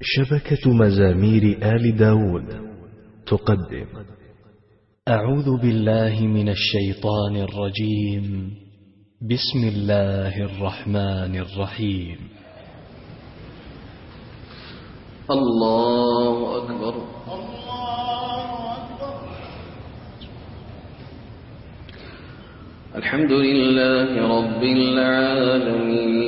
شبكة مزامير آل داود تقدم. أعوذ بالله من الشيطان الرجيم. بسم الله الرحمن الرحيم. الله أكبر. الله أكبر الحمد لله رب العالمين.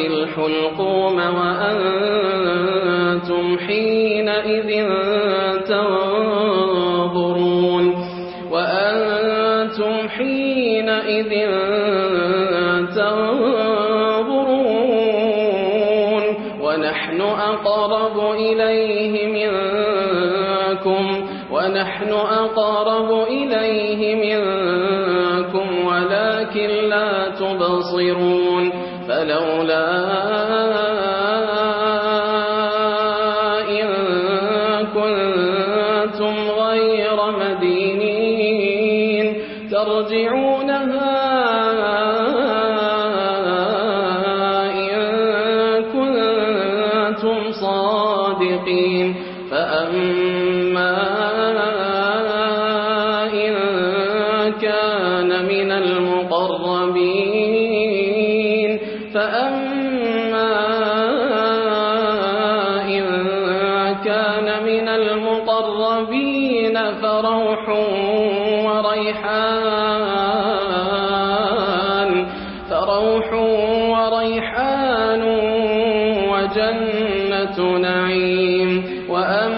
الحلقوم وأنتم حينئذ تنظرون وأنتم حينئذ تنظرون ونحن أقرب إليه منكم ونحن أقرب إليه منكم ولكن لا تبصرون فلولا إن كنتم غير مدينين ترجعونها إن كنتم صادقين فأما من المقربين. فأما إن كان من المقربين فروح وريحان فروح وريحان وجنة نعيم. وأما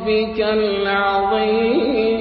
ربك العظيم.